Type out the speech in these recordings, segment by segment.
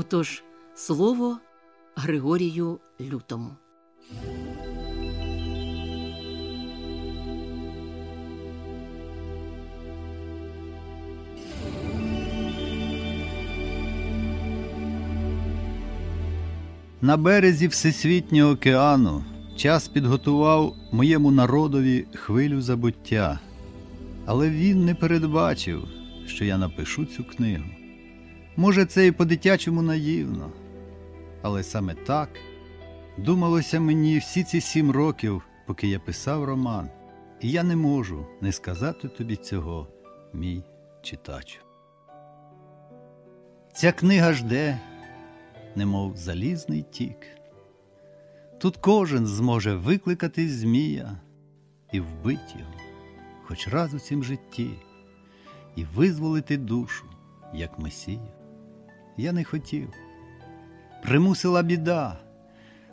Отож, слово Григорію Лютому. На березі Всесвітнього океану час підготував моєму народові хвилю забуття, але він не передбачив, що я напишу цю книгу. Може, це і по-дитячому наївно, але саме так думалося мені всі ці сім років, поки я писав роман, і я не можу не сказати тобі цього, мій читачу. Ця книга жде немов залізний тік. Тут кожен зможе викликати Змія і вбити його, хоч раз у цім житті, і визволити душу, як Месія. Я не хотів. Примусила біда,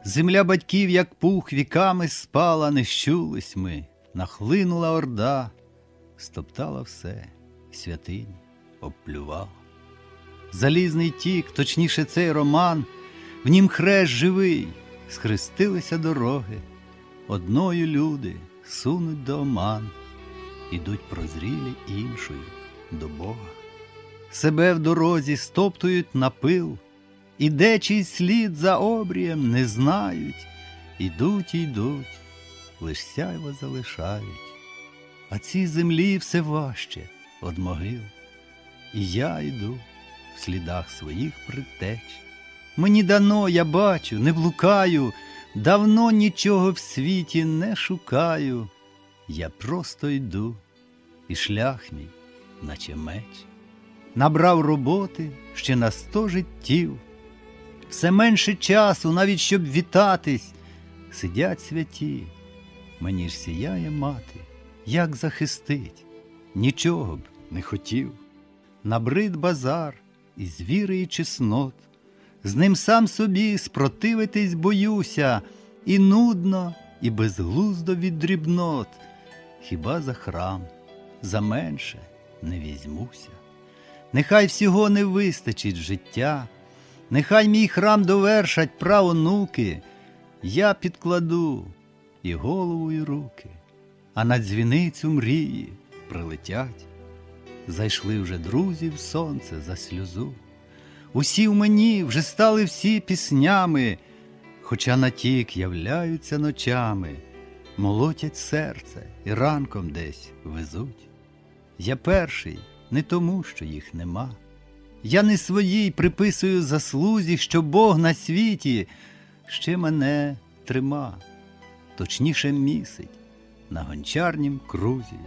земля батьків, як пух, віками спала, не щулись ми, нахлинула орда, стоптала все, святині обплювала залізний тік, точніше, цей роман, в нім хрест живий, схрестилися дороги, одною люди сунуть до оман, ідуть прозрілі іншою до Бога. Себе в дорозі стоптують на пил, і де чий слід за обрієм не знають, ідуть йдуть, лиш сяйво залишають, а ці землі все важче од могил. І я йду в слідах своїх притеч. Мені дано, я бачу, не блукаю, давно нічого в світі не шукаю. Я просто йду, і шлях мій, наче меч. Набрав роботи ще на сто життів, все менше часу, навіть щоб вітатись, сидять святі, мені ж сіяє мати, як захистить, нічого б не хотів. Набрид базар, і звіри, і чеснот, з ним сам собі спротивитись боюся, і нудно, і безглуздо від дрібнот, хіба за храм, за менше не візьмуся. Нехай всього не вистачить життя, нехай мій храм довершать правонуки, я підкладу і голову, і руки, а на дзвіницю мрії прилетять. Зайшли вже друзі в сонце за сльозу. Усі в мені вже стали всі піснями, хоча натік являються ночами, молотять серце і ранком десь везуть. Я перший не тому, що їх нема. Я не своїй приписую заслузі, що Бог на світі ще мене трима, точніше місить на гончарнім крузі.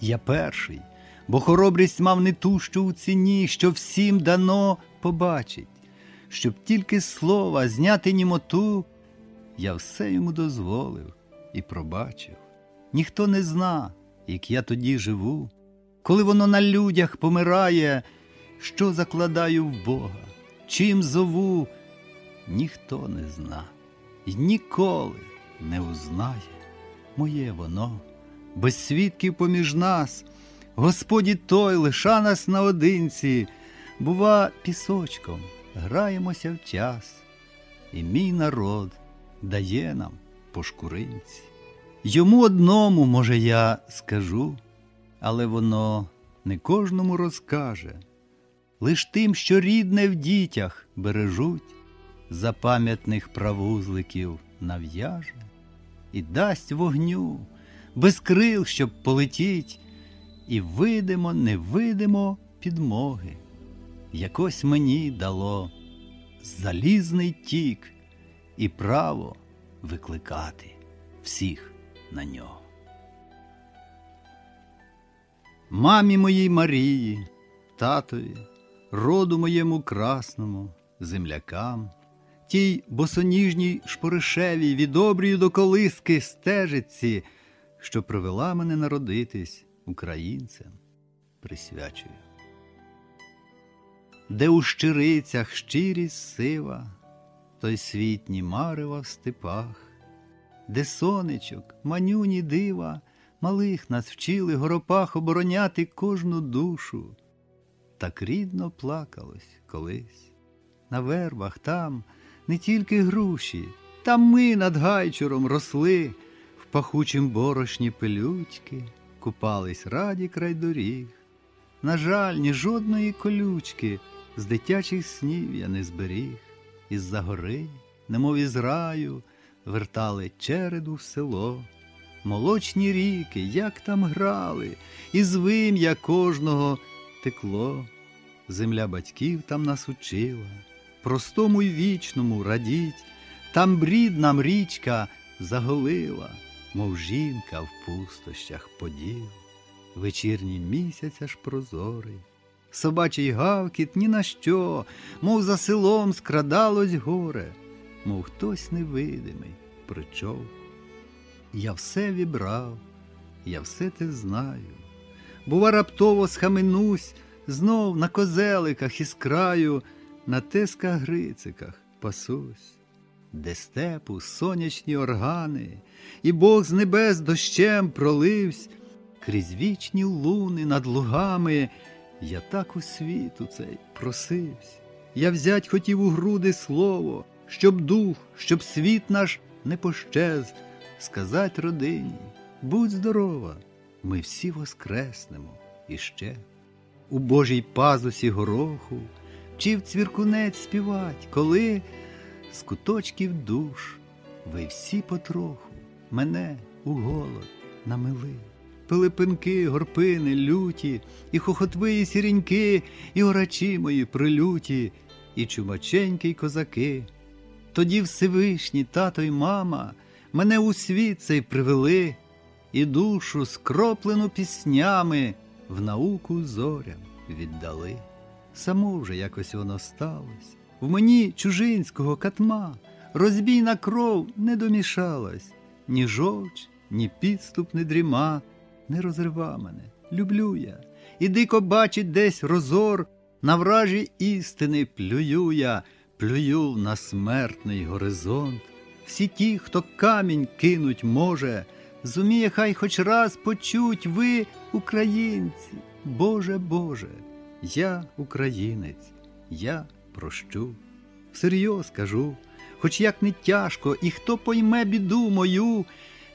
Я перший бо хоробрість мав не ту, що у ціні, що всім дано побачить, щоб тільки слова зняти німоту, я все йому дозволив і пробачив. Ніхто не зна, як я тоді живу, коли воно на людях помирає, що закладаю в Бога, чим зову, ніхто не зна і ніколи не узнає моє воно, без свідків поміж нас. Господі той лиша нас наодинці, бува, пісочком граємося в час, і мій народ дає нам по шкуринці. Йому одному, може, я скажу, але воно не кожному розкаже, лиш тим, що рідне в дітях бережуть, за пам'ятних правузликів нав'яже і дасть вогню без крил, щоб полетіть і видимо, не видимо підмоги. Якось мені дало залізний тік і право викликати всіх на нього. Мамі моїй Марії, татові, роду моєму красному, землякам, тій босоніжній шпоришевій відобрію до колиски стежиці, що привела мене народитись українцям присвячую. Де у щирицях щирість сива, той світні марева в степах, де сонечок, манюні дива, малих нас вчили горопах обороняти кожну душу, так рідно плакалось колись на вербах там не тільки груші, там ми над гайчуром росли, в пахучім борошні пилючки, купались раді край доріг. На жаль, ні жодної колючки з дитячих снів я не зберіг. Із-за гори, немов із раю, вертали череду в село. Молочні ріки, як там грали, і з вим'я кожного текло. Земля батьків там нас учила, простому й вічному радіть, там брід нам річка заголила, мов жінка в пустощах поділ. Вечірній місяць аж прозорий, собачий гавкіт ні на що, мов за селом скрадалось горе, мов хтось невидимий причов. Я все вібрав, я все те знаю. Бува, раптово схаменусь, знов на козеликах із краю, на тесках грициках пасусь, де степу сонячні органи, і Бог з небес дощем проливсь, крізь вічні луни над лугами, я так у світу цей просивсь. Я взять хотів у груди слово, щоб дух, щоб світ наш не пощез, сказать родині, будь здорова, ми всі воскреснемо іще. У Божій пазусі гороху вчив цвіркунець співать, коли з куточків душ ви всі потроху мене у голод намили. Пилипинки, горпини, люті, і хохотви, сіріньки, і орачі мої прилюті, і чумаченькі козаки. Тоді Всевишні тато й мама мене у світ цей привели, і душу, скроплену піснями, в науку зорям віддали. Само вже якось воно сталось. В мені чужинського катма розбійна кров не домішалась, ні жовч, ні підступ, ні дріма не розрива мене, люблю я, і дико бачить десь розор, на вражі істини плюю я, плюю на смертний горизонт. Всі ті, хто камінь кинуть може, зуміє хай хоч раз почуть ви, українці, Боже Боже, я українець, я прощу. Всерйоз кажу, хоч як не тяжко, і хто пойме біду мою,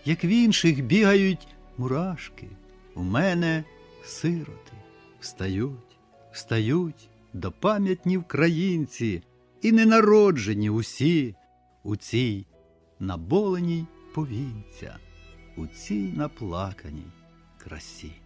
як в інших бігають мурашки, у мене сироти встають, встають до пам'ятні українці, і ненароджені усі у цій наболеній повінця, у цій наплаканій красі.